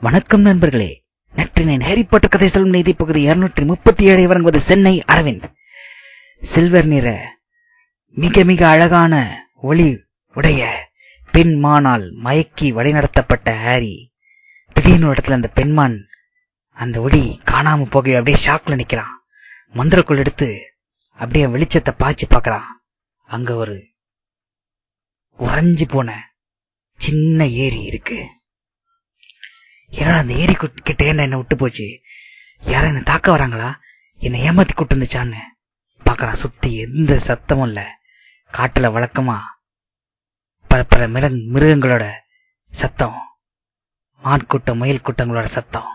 வணக்கம் நண்பர்களே. நற்றினேன் Harry Potter கதை சொல்லும் நீதி பகுதி இருநூற்றி முப்பத்தி ஏழை வழங்குவது சென்னை அரவிந்த். சில்வர் நிற மிக மிக அழகான ஒளி உடைய பெண்மானால் மயக்கி வழிநடத்தப்பட்ட ஹாரி. திடீர்னு இடத்துல அந்த பெண்மான் அந்த ஒளி காணாம போக அப்படியே ஷாக்ல நிக்கிறான். மந்திரக்குள் எடுத்து அப்படியே வெளிச்சத்தை பாய்ச்சி பார்க்கறான். அங்க ஒரு உறைஞ்சு போன சின்ன ஏரி இருக்கு. ஏன்னா அந்த ஏரி கிட்ட என்ன விட்டு போச்சு? யாரும் என்ன தாக்க வராங்களா? என்னை ஏமாத்தி கூட்டு இருந்துச்சான்னு பாக்குறான் சுத்தி எந்த சத்தமும் இல்ல. காட்டுல வழக்கமா பல பல மிருக மிருகங்களோட சத்தம். மான் கூட்டம் கூட்டங்களோட சத்தம்.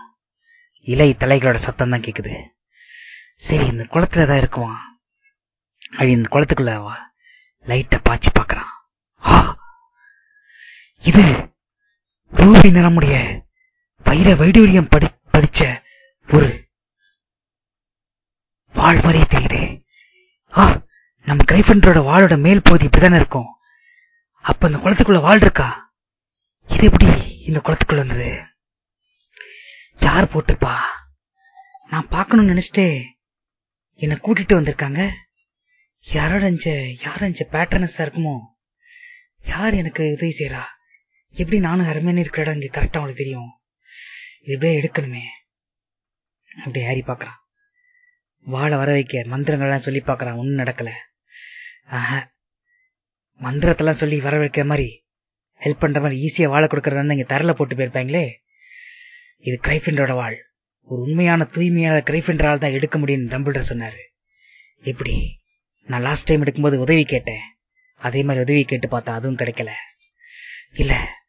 இலை தலைகளோட சத்தம் தான் கேக்குது. சரி இந்த குளத்துல தான் இருக்குவான் அழி இந்த குளத்துக்குள்ள லைட்டை பாய்ச்சி பாக்குறான் இது ரூபி நிறமுடைய வைர வைடூரியம் படி பதிச்ச ஒரு வாழ் மாதிரியே தெரியுதே. ஆ நம்ம கிரைஃபண்டரோட வாளோட மேல் பகுதி இப்படிதானே இருக்கும். அப்ப இந்த குளத்துக்குள்ள வாழ் இருக்கா? இது எப்படி இந்த குளத்துக்குள்ள வந்தது? யார் போட்டுப்பா? நான் பார்க்கணும்னு நினைச்சிட்டே என்னை கூட்டிட்டு வந்திருக்காங்க. யாரோட யார் அஞ்ச பேட்டர்னஸா இருக்குமோ? யார் எனக்கு உதவி செய்யறா எப்படி நானும் அருமையான இருக்கிற இடம் இங்க கரெக்டா உங்களுக்கு தெரியும்? எப்படியே எடுக்கணுமே. அப்படி ஹாரி பாக்குறான் வாழை வர வைக்க மந்திரங்கள்லாம் சொல்லி பாக்குறான் ஒன்றும் நடக்கல. ஆஹ. மந்திரத்தெல்லாம் சொல்லி வர வைக்கிற மாதிரி ஹெல்ப் பண்ற மாதிரி ஈஸியா வாழை கொடுக்கறதா இங்க தரல போட்டு போயிருப்பாங்களே. இது கிரைஃபிண்டரோட வாழ் ஒரு உண்மையான தூய்மையான கிரைஃபிண்டரால் தான் எடுக்க முடியும்னு டம்பிள்டர் சொன்னாரு. எப்படி? நான் லாஸ்ட் டைம் எடுக்கும்போது உதவி கேட்டேன். அதே மாதிரி உதவி கேட்டு பார்த்தா அதுவும் கிடைக்கல. இல்ல.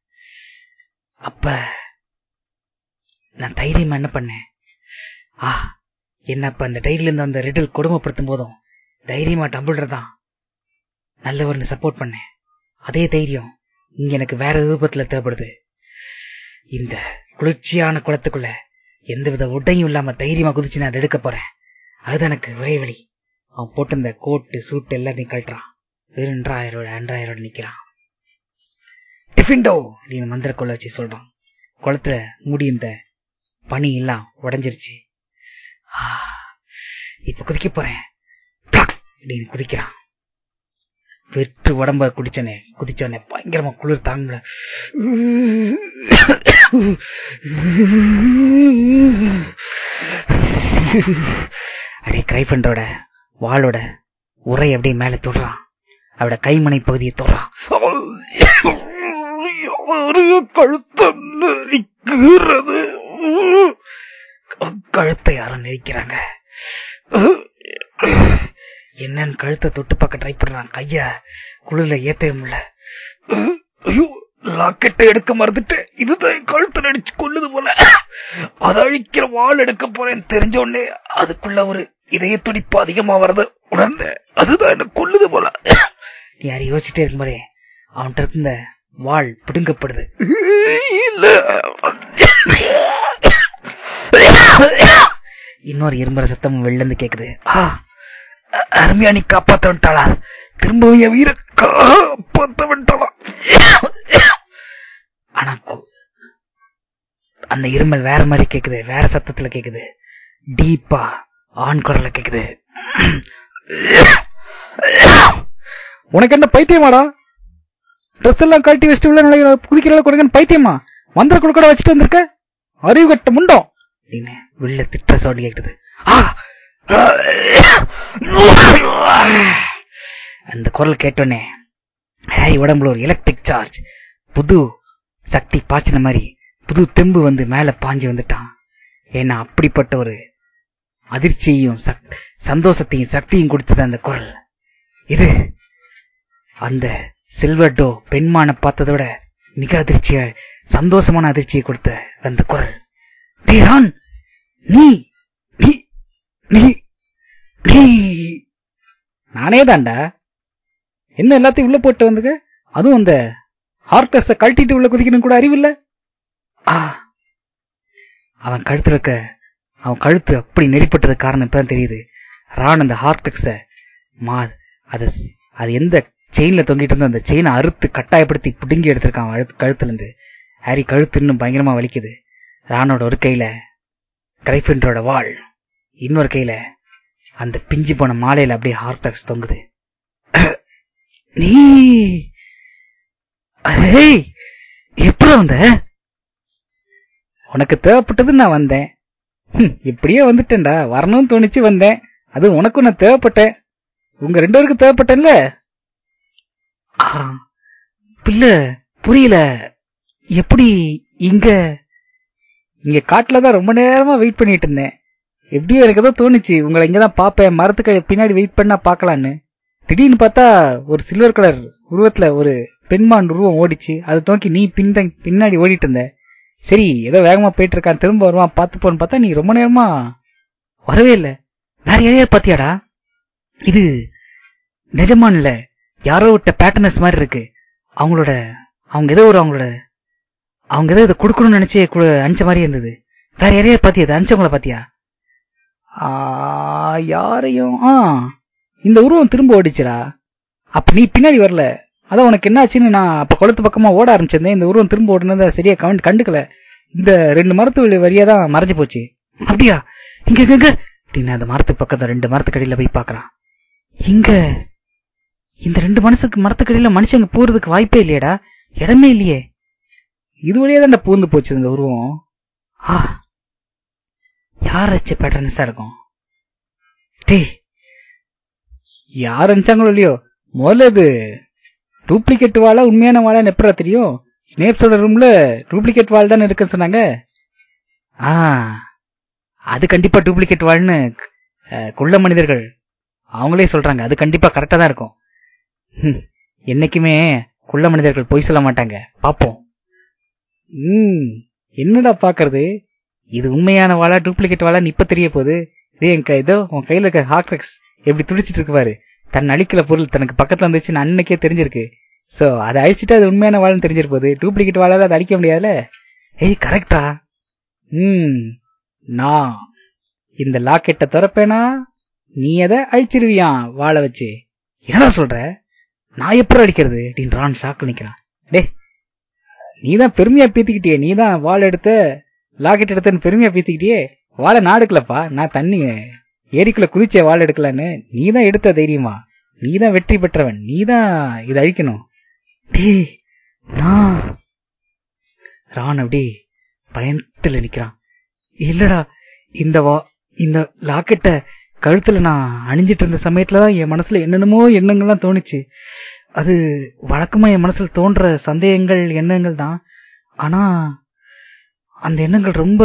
அப்ப நான் தைரியமா என்ன பண்ணேன்? ஆ என்ன அப்ப அந்த டைரியில இருந்து அந்த ரிடல் கொடுமைப்படுத்தும் போதும் தைரியமா டம்பிள்டர் தான் நல்லவர்னு சப்போர்ட் பண்ணேன். அதே தைரியம் இங்க எனக்கு வேற ரூபத்துல தேவைப்படுது. இந்த குளிர்ச்சியான குளத்துக்குள்ள எந்தவித உடையும் இல்லாம தைரியமா குதிச்சு நான் அதை எடுக்க போறேன். அது எனக்கு ஒரே வழி அவன் போட்டு இந்த கோட்டு சூட்டு எல்லாத்தையும் கழட்டுறான். வெறும் ரெண்டாயிரம் நிக்கிறான். டிஃபிண்டோ அப்படின்னு மந்திர கொள்ள வச்சு சொல்றான். குளத்துல மூடி இந்த பனி எல்லாம் உடஞ்சிருச்சு இப்ப குதிக்க போறேன். அப்படின்னு குதிக்கிறான். வெற்று உடம்ப குடிச்சனே குதிச்சோடனே பயங்கரமா குளிர் தாங்கல அப்படியே கிரைஃபண்டோட வாளோட உரை அப்படியே மேல தொடுறான். அவட கைமனை பகுதியை தொடுறான். கழுத்தம் நெறிக்கிறது கழுத்தை யாரும் நெரிக்கிறாங்க. என்னன்னு கழுத்தை தொட்டு பார்க்க ட்ரை பண்றான். கைய குளிர்ல ஏத்தவே முடியல. ஐயோ லாக்கெட்டை எடுக்க மறந்துட்டு இதுதான் கழுத்தை நடிச்சு கொள்ளுது போல. அதை அழிக்கிற வாள் எடுக்க போறேன் தெரிஞ்ச உடனே அதுக்குள்ள ஒரு இதய துடிப்பு அதிகமா வர்றது உணர்ந்த அதுதான் என்ன கொள்ளுது போல. யார்? யோசிச்சுட்டே இருக்கும் போதே அவன்கிட்ட இருந்த வாள் பிடுங்கப்படுது. இல்ல இன்னொரு இரும்புற சத்தம் வெளில இருந்து கேக்குது. அருமையா நீ காப்பாத்த விட்டாளா திரும்பவும் என் வீர காப்பாத்த விட்டாளா ஆனா அந்த இருமல் வேற மாதிரி கேக்குது. வேற சத்தத்துல கேக்குது. டீப்பா ஆண் குரல்ல கேக்குது. உனக்கு என்ன பைத்தியமாடா? ட்ரெஸ் எல்லாம் கழட்டி வச்சுட்டு உள்ள நுழைய குதிக்கிற பைத்தியமா? மந்திர குழுக்கடை வச்சுட்டு வந்திருக்க? அறிவு கட்ட முண்டோம் அப்படின்னு உள்ள திட்ட சவுண்ட் கேக்குது. அந்த குரல் கேட்டோன்னே ஹாரி உடம்புல ஒரு எலக்ட்ரிக் சார்ஜ் புது சக்தி பாய்ச்சின மாதிரி புது தெம்பு வந்து மேல பாஞ்சு வந்துட்டான். ஏன்னா அப்படிப்பட்ட ஒரு அதிர்ச்சியையும் சந்தோஷத்தையும் சக்தியும் கொடுத்தது அந்த குரல். இது அந்த சில்வர்டோ பெண்மான பார்த்ததை விட மிக அதிர்ச்சிய சந்தோஷமான அதிர்ச்சியை கொடுத்த அந்த குரல். டேரான் நீ நீ நீ நீ. நானே தாண்டா என்ன எல்லாத்தையும் உள்ள போட்டு வந்துக்க? அதுவும் அந்த ஹார்டஸ கழட்டிட்டு உள்ள குதிக்கணும் கூட அறிவில்ல? ஆ. அவன் கழுத்துல இருக்க அவன் கழுத்து அப்படி நெறிப்பட்டது காரணம் இப்பதான் தெரியுது. ரான் அந்த ஹார்டெக்ஸ மா அது அது எந்த செயின்ல தொங்கிட்டு இருந்தோ அந்த செயினை அறுத்து கட்டாயப்படுத்தி பிடுங்கி எடுத்திருக்கான் கழுத்துல இருந்து ஹாரி கழுத்து இன்னும் பயங்கரமா வலிக்குது. ராணோட ஒரு கையில கிரைஃபிண்டரோட வாள். இன்னொரு கையில அந்த பிஞ்சு போன மாலையில அப்படியே ஹார்டாக்ஸ் தொங்குது. நீ! ஏய் எப்படி வந்த? உனக்கு தேவைப்பட்டது நான் வந்தேன். இப்படியே வந்துட்டேன்டா. வரணும்னு தோணிச்சு வந்தேன். அது உனக்கும் நான் தேவைப்பட்டேன். உங்க ரெண்டு பேருக்கு தேவைப்பட்டேன்ல? பிள்ளை புரியல. எப்படி இங்க இங்க காட்டுல தான் ரொம்ப நேரமா வெயிட் பண்ணிட்டு இருந்தேன். எப்படியோ எனக்கு ஏதோ தோணுச்சு உங்களை இங்கதான் பாப்பேன் மரத்துக்கு பின்னாடி வெயிட் பண்ணா பார்க்கலான்னு. திடீர்னு பார்த்தா ஒரு சில்வர் கலர் உருவத்துல ஒரு பெண்மான் உருவம் ஓடிச்சு. அதை நோக்கி நீ பின் பின்னாடி ஓடிட்டு இருந்த. சரி ஏதோ வேகமா போயிட்டு இருக்கான் திரும்ப வருவான் பார்த்து போன்னு பார்த்தா நீ ரொம்ப நேரமா வரவே இல்லை. வேற யாரையாவது பாத்தியாடா இது நிஜமான் இல்ல யாரோ விட்ட பேட்டர்னஸ் மாதிரி இருக்கு. அவங்களோட அவங்க ஏதோ ஒரு அவங்களோட அவங்க ஏதோ இதை கொடுக்கணும்னு நினைச்சு கு- அனுப்பிச்ச மாதிரி இருந்தது. வேற யாரையா பாத்தியா இதை அனுப்பிச்சவங்கள பாத்தியா ஆ, யாரையும் ஆ இந்த உருவம் திரும்ப ஓடிச்சுடா. அப்ப நீ பின்னாடி வரல. அதான் உனக்கு என்ன ஆச்சுன்னு நான் அப்ப குளத்து பக்கமா ஓட ஆரம்பிச்சிருந்தேன். இந்த உருவம் திரும்ப ஓடுனதை சரியா கவன் கண்டுக்கல. இந்த ரெண்டு மரத்து வழியா தான் மறைஞ்சு போச்சு. அப்படியா? இங்க இங்க, அப்படின்னு அந்த மரத்து பக்கத்துல ரெண்டு மரத்துக்கடியில போய் பாக்குறான் இங்க இந்த ரெண்டு மனசுக்கு மரத்துக்கடியில மனுஷங்க போறதுக்கு வாய்ப்பே இல்லையடா. இடமே இல்லையே. இது வழியா தான் பூந்து போச்சு இந்த உருவம். ஆ யார் வச்ச பேட்டர்னஸா இருக்கும்? டே யார் அனுப்பிச்சாங்களோ இல்லையோ? முதல்ல இது டூப்ளிகேட் வாழா உண்மையான வாழா எப்படா தெரியும்? ஸ்னேப்ஸோட ரூம்ல டூப்ளிகேட் வால் தானே இருக்குன்னு சொன்னாங்க. ஆ அது கண்டிப்பா டூப்ளிகேட் வால்னு குள்ள மனிதர்கள் அவங்களே சொல்றாங்க. அது கண்டிப்பா கரெக்டா தான் இருக்கும். என்னைக்குமே குள்ள மனிதர்கள் பொய் சொல்ல மாட்டாங்க. பாப்போம். ம் என்னடா பாக்குறது இது உண்மையான வாழா டூப்ளிகேட் வாழா இப்ப தெரிய போகுது. இதே என் இதோ உன் கையில இருக்க ஹாக்ரெக்ஸ் எப்படி துடிச்சிட்டு இருக்குவாரு தன் அழிக்கல பொருள் தனக்கு பக்கத்துல வந்துச்சு அன்னைக்கே தெரிஞ்சிருக்கு. சோ அதை அழிச்சிட்டு அது உண்மையான வாழன்னு தெரிஞ்சிருப்போது டூப்ளிகேட் வாழால அதை அழிக்க முடியாதுல ஏய் கரெக்டா ம் நான் இந்த லாக்கெட்டை திறப்பேனா? நீ அதை அழிச்சிருவியான் வாழை வச்சு? என்னடா சொல்ற? நான் எப்படி அடிக்கிறது? அப்படின்னு ரான் ஷாக்கு நிக்கிறான். டே நீதான் பெருமையா பீத்திக்கிட்டியே நீதான் வாள் எடுத்த லாக்கெட் எடுத்தன்னு பெருமையா பீத்திக்கிட்டியே. வாழை நான் எடுக்கலப்பா நான் தண்ணி ஏரிக்குள்ள குதிச்சே வாள் எடுக்கலான்னு. நீதான் எடுத்த தைரியமா? நீதான் வெற்றி பெற்றவன் நீதான் இதை அழிக்கணும். டேய் நான் ரான் அப்படி பயத்துல நிக்கிறான். இல்லடா இந்த வா இந்த லாக்கெட்ட கழுத்துல நான் அணிஞ்சிட்டு இருந்த சமயத்துலதான் என் மனசுல என்னென்னமோ எண்ணங்கள்லாம் தோணுச்சு. அது வழக்கமா என் மனசுல தோன்ற சந்தேகங்கள் எண்ணங்கள் தான். ஆனா அந்த எண்ணங்கள் ரொம்ப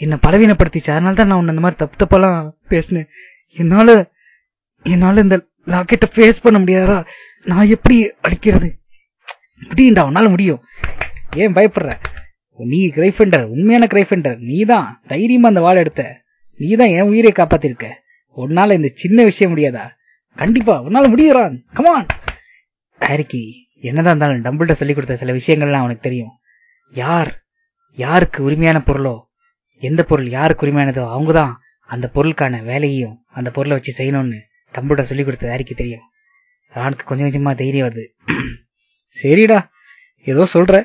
என்னை பலவீனப்படுத்திச்சு. அதனால தான் நான் உன்னை இந்த மாதிரி தப்பு தப்பெல்லாம் பேசினேன். என்னால என்னால இந்த லாக்கெட்டை ஃபேஸ் பண்ண முடியாதா? நான் எப்படி அடிக்கிறது? முடியும்டா உன்னால முடியும். ஏன் பயப்படுற? நீ கிரைஃபெண்டர் உண்மையான கிரைஃபெண்டர் நீதான் தைரியமா அந்த வாள் எடுத்த. நீதான் என் உயிரை காப்பாத்திருக்க. உன்னால இந்த சின்ன விஷயம் முடியாதா? கண்டிப்பா உன்னால முடியுறான் கமான் ஹாரிக்கு என்னதான் இருந்தாலும் டம்பிள்ட சொல்லிக் கொடுத்த சில விஷயங்கள்லாம் அவனுக்கு தெரியும். யார் யாருக்கு உரிமையான பொருளோ எந்த பொருள் யாருக்கு உரிமையானதோ அவங்க தான் அந்த பொருளுக்கான வேலையையும் அந்த பொருளை வச்சு செய்யணும்னு டம்பிள்ட சொல்லிக் கொடுத்த ஹாரிக்கு தெரியும். ரானுக்கு கொஞ்சம் கொஞ்சமா தைரியம் வருது. சரிடா ஏதோ சொல்ற.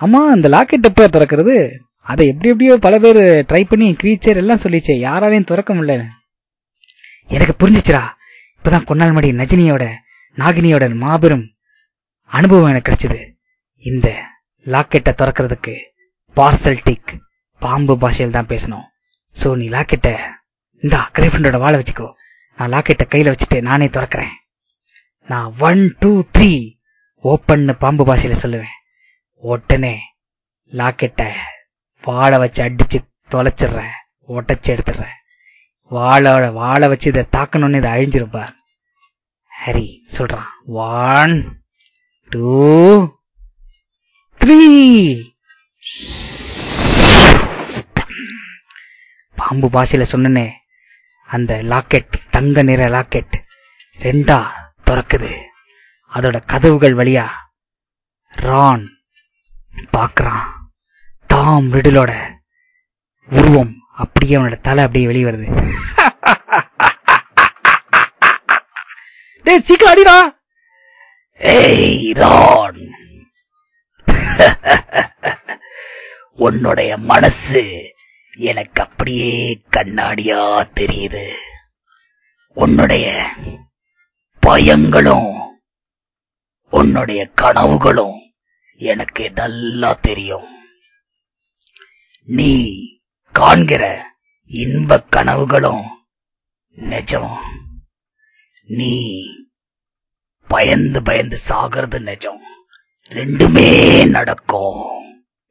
ஆமா அந்த லாக்கெட் எப்ப திறக்கிறது? அதை எப்படி எப்படியோ பல பேர் ட்ரை பண்ணி கிரீச்சர் எல்லாம் சொல்லிச்சு யாராலையும் திறக்க முடியல. எனக்கு புரிஞ்சிச்சுரா இப்பதான் கொன்னால் மடி நஜினியோட நாகினியோட மாபெரும் அனுபவம் எனக்கு கிடைச்சது. இந்த லாக்கெட்டை திறக்கிறதுக்கு பார்சல்டிக் பாம்பு பாஷையில் தான் பேசணும். சோ நீ லாக்கெட்டை இந்தா கிரைஃபண்டோட வாழை வச்சுக்கோ. நான் லாக்கெட்டை கையில வச்சுட்டு நானே திறக்கிறேன். நான் ஒன் டூ த்ரீ ஓப்பன்னு பாம்பு பாஷையில சொல்லுவேன். உடனே லாக்கெட்டை வாழை வச்சு அடிச்சு தொலைச்சிடுறேன். உடச்சி எடுத்துடுறேன். வாழோட வாழை வச்சு இதை தாக்கணும்னு இதை அழிஞ்சிருப்பார் ஹரி சொல்றான் வான் டூ த்ரீ பாம்பு பாஷையில சொன்னனே அந்த லாக்கெட் தங்க நிற லாக்கெட் ரெண்டா திறக்குது. அதோட கதவுகள் வழியா ரான் பாக்குறான். டாம் ரிடிலோட உருவம் அப்படியே அவனோட தலை அப்படியே வெளியே வருது. டேய் சீக்கிரம் அடிடா. ரான் உன்னுடைய மனசு எனக்கு அப்படியே கண்ணாடியா தெரியுது. உன்னுடைய பயங்களும் உன்னுடைய கனவுகளும் எனக்கு இதெல்லாம் தெரியும். நீ காண்கிற இன்ப கனவுகளும் நிஜம். நீ பயந்து பயந்து சாகிறது நிஜம். ரெண்டுமே நடக்கும்.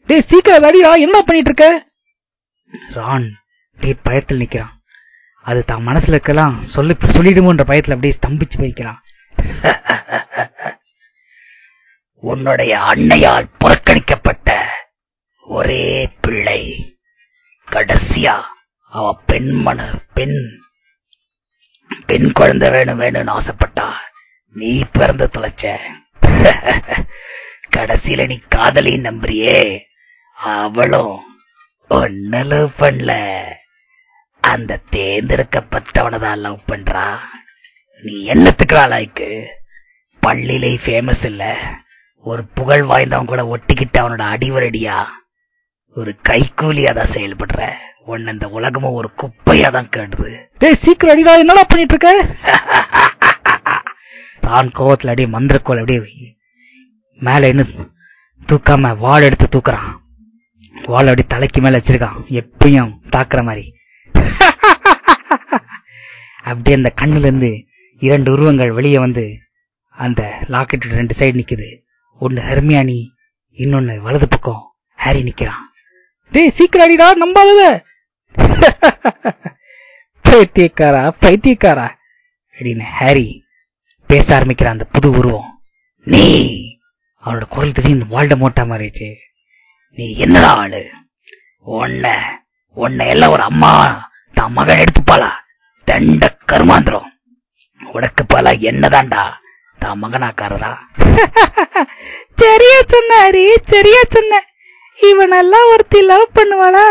டேய் சீக்கிரம் அடிடா என்ன பண்ணிட்டு இருக்க ரான் அப்படியே பயத்தில் நிக்கிறான். அது தான் மனசுல இருக்கலாம் சொல்லி சொல்லிடுமோன்ற பயத்துல அப்படியே ஸ்தம்பிச்சு போய்க்கிறான். உன்னுடைய அன்னையால் புறக்கணிக்கப்பட்ட ஒரே பிள்ளை. கடைசியா அவ பெண் மன பெண் பெண் குழந்தை வேணும் வேணும்னு ஆசைப்பட்டா. நீ பிறந்து தொலைச்ச. கடைசியில நீ காதலி நம்புறியே. அவளும் ஒன்ன பண்ணல. அந்த தேர்ந்தெடுக்கப்பட்டவனை தான் லவ் பண்றா. நீ என்னத்துக்கு ஆளாய்க்கு பள்ளியிலே ஃபேமஸ் இல்ல. ஒரு புகழ் வாய்ந்தவன் கூட ஒட்டிக்கிட்டு அவனோட அடிவரடியா? ஒரு கைக்கூலியா தான் செயல்படுற. உன்னை இந்த உலகமும் ஒரு குப்பையா தான் கேடுது. டேய் சீக்கிரம் அடிடா என்னடா பண்ணிட்டு இருக்க? தான் கோவத்துல அப்படியே மந்திரக்கோல் அப்படியே மேல இருந்து தூக்காம வாள் எடுத்து தூக்குறான். வாள் அப்படி தலைக்கு மேல வச்சிருக்கான். எப்பயும் தாக்குற மாதிரி. அப்படியே அந்த கண்ணுல இருந்து இரண்டு உருவங்கள் வெளியே வந்து அந்த லாக்கெட் ரெண்டு சைடு நிக்குது. ஒன்னு ஹெர்மியானி இன்னொன்னு வலது பக்கம் ஹாரி நிக்கிறான். டேய் சீக்கிரம் அடிடா நம்பாதத. பைத்தியக்காரா பைத்தியக்காரா அப்படின்னு ஹாரி பேச ஆரம்பிக்கிற அந்த புது உருவம். நீ அவனோட குரல் திடீர்னு வாழ்ட மோட்டா மாறிடுச்சு. நீ என்னடா ஆளு? உன்ன உன்னை எல்லாம் ஒரு அம்மா தான் மகன் எடுத்துப்பாளா? தண்ட கருமாந்திரம். உனக்கு பல என்னதான்டா? தான் மகனாக்காரரா? சரியா சொன்ன ஹரி சரியா சொன்ன. இவனெல்லாம் ஒருத்தி லவ் பண்ணுவாளா?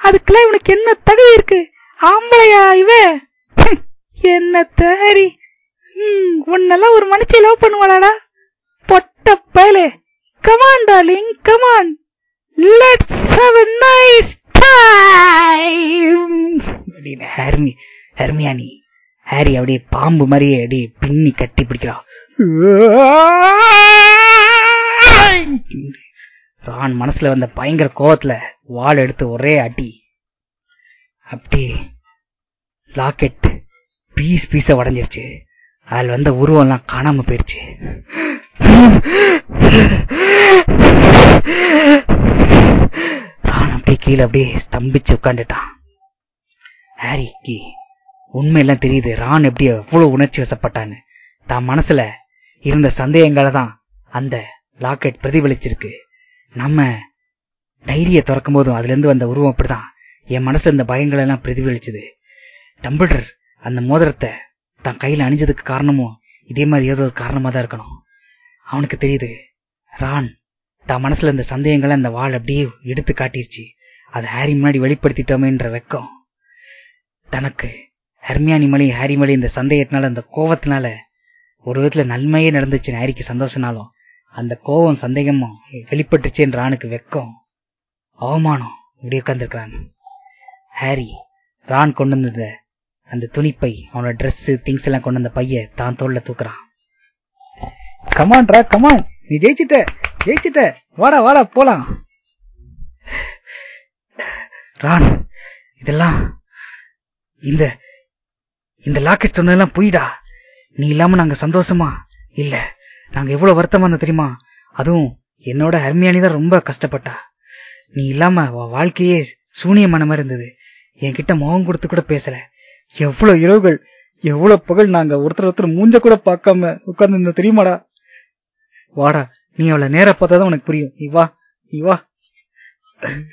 அதுக்கெல்லாம் இவனுக்கு என்ன தகுதி இருக்கு? ஆம்பளையா இவன்? என்ன தரி உன்னெல்லாம் ஒரு மனுச்சி லவ் பண்ணுவாளாடா? பொட்ட பயலே. Come on darling come on let's have a nice time அப்படின்னு ஹர்மி ஹர்மியானி ஹாரி அப்படியே பாம்பு மாதிரியே அப்படியே பின்னி கட்டி பிடிக்கிறா. ரான் மனசுல வந்த பயங்கர கோவத்துல வாள் எடுத்து ஒரே அடி. அப்படியே லாக்கெட் பீஸ் பீஸ உடஞ்சிருச்சு. அதுல வந்த உருவம் எல்லாம் காணாம போயிருச்சு. ரான் அப்படியே கீழே அப்படியே ஸ்தம்பிச்சு உட்காந்துட்டான் ஹாரிக்கு உண்மையெல்லாம் தெரியுது ரான் எப்படி எவ்வளவு உணர்ச்சி வசப்பட்டான்னு. தான் மனசுல இருந்த சந்தேகங்களை தான் அந்த லாக்கெட் பிரதிபலிச்சிருக்கு. நம்ம டைரிய திறக்கும் போதும் அதுல இருந்து வந்த உருவம் அப்படிதான். என் மனசுல இந்த பயங்கள் எல்லாம் பிரதிபலிச்சது. டம்பிள்டர் அந்த மோதிரத்தை தான் கையில் அணிஞ்சதுக்கு காரணமும் இதே மாதிரி ஏதோ ஒரு காரணமா தான் இருக்கணும். அவனுக்கு தெரியுது ரான் தான் மனசுல இந்த சந்தேகங்களை அந்த வாள் அப்படியே எடுத்து காட்டிருச்சு. அதை ஹாரி முன்னாடி வெளிப்படுத்திட்டோமேன்ற வெக்கம். தனக்கு ஹர்மியானி மலை ஹாரி மலை இந்த சந்தேகத்தினால அந்த கோவத்தினால ஒரு விதத்துல நன்மையே நடந்துச்சு ஹாரிக்கு சந்தோஷனாலும் அந்த கோவம் சந்தேகமும் வெளிப்பட்டுச்சுன்ற ஆணுக்கு வெக்கம் அவமானம் இப்படி உட்கார்ந்துருக்கிறான். ஹாரி ரான் கொண்டு வந்த அந்த துணிப்பை அவனோட ட்ரெஸ் திங்ஸ் எல்லாம் கொண்டு அந்த பைய தான் தோல்ல தூக்குறான். கமான்ரா கமான் நீ ஜெயிச்சிட்ட ஜெயிச்சிட்ட. வாடா வாடா போலாம். ரான் இதெல்லாம் இந்த இந்த லாக்கெட் சொன்னதெல்லாம் போயிடா. நீ இல்லாம நாங்க சந்தோஷமா? இல்ல. நாங்க எவ்வளவு வருத்தமா இருந்தோம் தெரியுமா? அதுவும் என்னோட ஹர்மியானி தான் ரொம்ப கஷ்டப்பட்டா. நீ இல்லாம வாழ்க்கையே சூனியமான மாதிரி இருந்தது. என்கிட்ட முகம் கொடுத்து கூட பேசல. எவ்வளவு இரவுகள் எவ்வளவு பகல் நாங்க ஒருத்தர் ஒருத்தர் மூஞ்ச கூட பார்க்காம உட்கார்ந்து இருந்த தெரியுமாடா? வாடா நீ அவளை நேர பார்த்தாதான் உனக்கு புரியும். நீ வா நீ வா.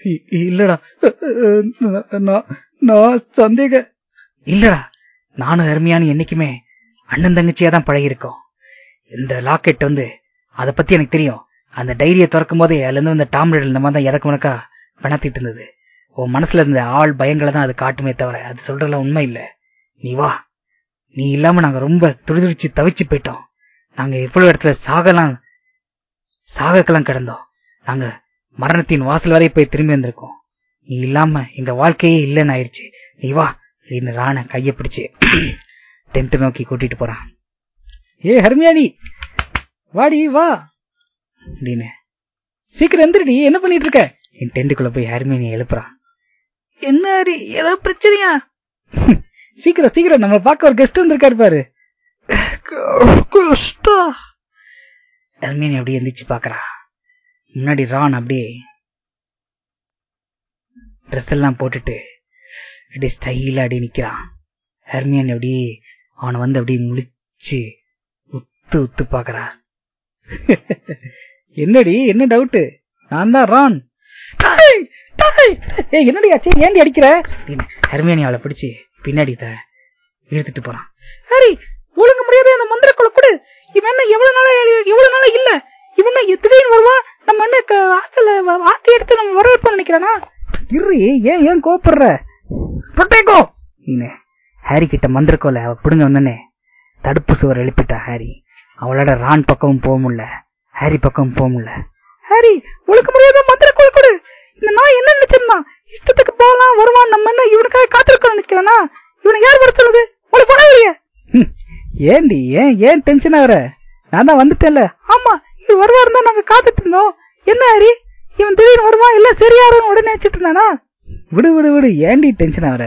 இ- இல்லடா நான் சந்தேக. இல்லடா நானும் அருமையான என்னைக்குமே அண்ணன் தங்கச்சியா தான் பழகிருக்கோம் இந்த லாக்கெட் வந்து அத பத்தி எனக்கு தெரியும். அந்த டைரியை திறக்கும் போதே அதுல இருந்து இந்த டாம்லெட் இந்த மாதிரி தான் இறக்கு உனக்கா பணத்திட்டு இருந்தது. உன் மனசுல இருந்த ஆள் பயங்களை தான் அது காட்டுமே தவிர அது சொல்றதுலாம் உண்மை இல்ல. நீ வா. நீ இல்லாம நாங்க ரொம்ப துடிதுடிச்சு தவிச்சு போயிட்டோம். நாங்க எவ்வளவு இடத்துல சாகலாம் சாகக்கெல்லாம் கிடந்தோம். நாங்க மரணத்தின் வாசல் வரை போய் திரும்பி வந்திருக்கோம். நீ இல்லாம எங்க வாழ்க்கையே இல்லைன்னு ஆயிடுச்சு. நீ வா. அப்படின்னு ராண கைய பிடிச்சு டென்ட் நோக்கி கூட்டிட்டு போறான். ஏ ஹர்மியாடி வாடி வா! அப்படின்னு. சீக்கிரம் எந்திரடி என்ன பண்ணிட்டு இருக்க? என் டென்ட்டுக்குள்ள போய் ஹர்மியானி எழுப்புறான். என்ன ஹரி ஏதோ பிரச்சனையா? சீக்கிரம் சீக்கிரம். நம்ம பார்க்க ஒரு கெஸ்ட் வந்திருக்காரு பாரு. ஹர்மியானி அப்படியே எந்திரிச்சு பாக்குறா முன்னாடி ரான் அப்படியே ட்ரெஸ் எல்லாம் போட்டுட்டு அப்படியே ஸ்டைலா அப்படியே நிக்கிறான். ஹெர்மியன் அப்படியே அவனை வந்து அப்படியே முழிச்சு உத்து உத்து பாக்குறா என்னடி? என்ன டவுட் நான் தான் ரான் என்னடி ஆச்சு? ஏண்டி அடிக்கிற? ஹெர்மியனி அவளை பிடிச்சு பின்னாடி த இழுத்துட்டு போறான். ஹரி ஒழுங்கு முடியாத அந்த மந்திர கொலை கொடு. இவன் என்ன எவ்வளவு நாளா எவ்வளவு நாளா இல்ல? இவன் திடீர்னு வருவான் நம்ம என்ன ஹாஸ்டல்ல ஆத்தி எடுத்து நம்ம வரவேற்போம் நினைக்கிறானா இரு ஏன் ஏன் கோப்படுற புரட்டேக்கோ. நீனு ஹாரி கிட்ட மந்திரக்கோல அவ பிடுங்க வந்தனே தடுப்பு சுவர் எழுப்பிட்டா ஹாரி. அவளோட ரான் பக்கமும் போக முடியல. ஹாரி பக்கமும் போக முடியல. ஹாரி ஒழுக்க முடியாத மந்திரக்கோல் கொடு. இந்த நாய் என்ன நினைச்சிருந்தான் இஷ்டத்துக்கு போகலாம் வருவான் நம்ம என்ன இவனுக்காக காத்திருக்கோம் நினைக்கிறேனா? இவனை யார் வர சொல்லுது? உனக்கு போன ஏண்டி ஏன் ஏன் டென்ஷன் ஆகுற நான் தான் வந்துட்டேன்ல. ஆமா இது வருவாருன்னு தான் நாங்க காத்துட்டு இருந்தோம். என்ன ஹாரி இவன் திடீர்னு வருவான் இல்ல சரியாரும் உடனே நினைச்சிட்டு இருந்தானா? விடு விடு விடு ஏண்டி டென்ஷன் ஆகுற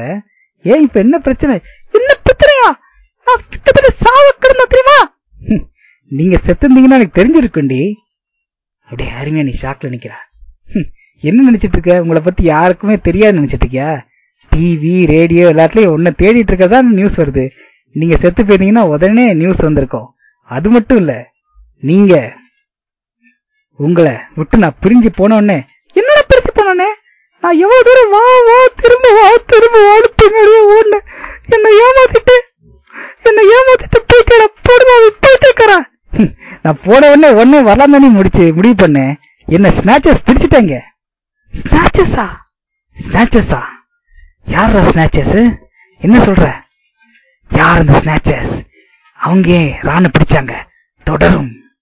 ஏன் இப்ப என்ன பிரச்சனை? என்ன பிரச்சனையா? நான் கிட்டத்தட்ட சாவ கிடந்த தெரியுமா? நீங்க செத்துருந்தீங்கன்னா எனக்கு தெரிஞ்சிருக்குண்டி அப்படியே அருமையா நீ ஷாக்ல நிக்கிறா. என்ன நினைச்சிட்டு இருக்க? உங்களை பத்தி யாருக்குமே தெரியாது நினைச்சிட்டு இருக்கியா? டிவி ரேடியோ எல்லாத்துலயும் ஒன்ன தேடிட்டு இருக்கதா நியூஸ் வருது. நீங்க செத்து போயிருந்தீங்கன்னா உடனே நியூஸ் வந்திருக்கும். அது மட்டும் இல்ல நீங்க உங்களை விட்டு நான் பிரிஞ்சு போன உடனே என்னடா பிரிஞ்சு போனோடனே நான் எவ்வளவு தூரம் வா வா திரும்ப வா திரும்ப வாடு பின்னாடியே ஓடுன என்னை ஏமாத்திட்டு என்னை ஏமாத்திட்டு போயிட்டேடா போடுமா போயிட்டேக்கறா நான் போன உடனே உடனே வரலாம் தானே முடிச்சு முடிவு பண்ணேன். என்ன ஸ்னாச்சஸ் பிடிச்சிட்டாங்க. ஸ்நாச்சஸா ஸ்நாச்சஸா யாரா ஸ்நாச்சஸ் என்ன சொல்ற? யார் அந்த ஸ்நாச்சஸ் அவங்க ராணை பிடிச்சாங்க. தொடரும்.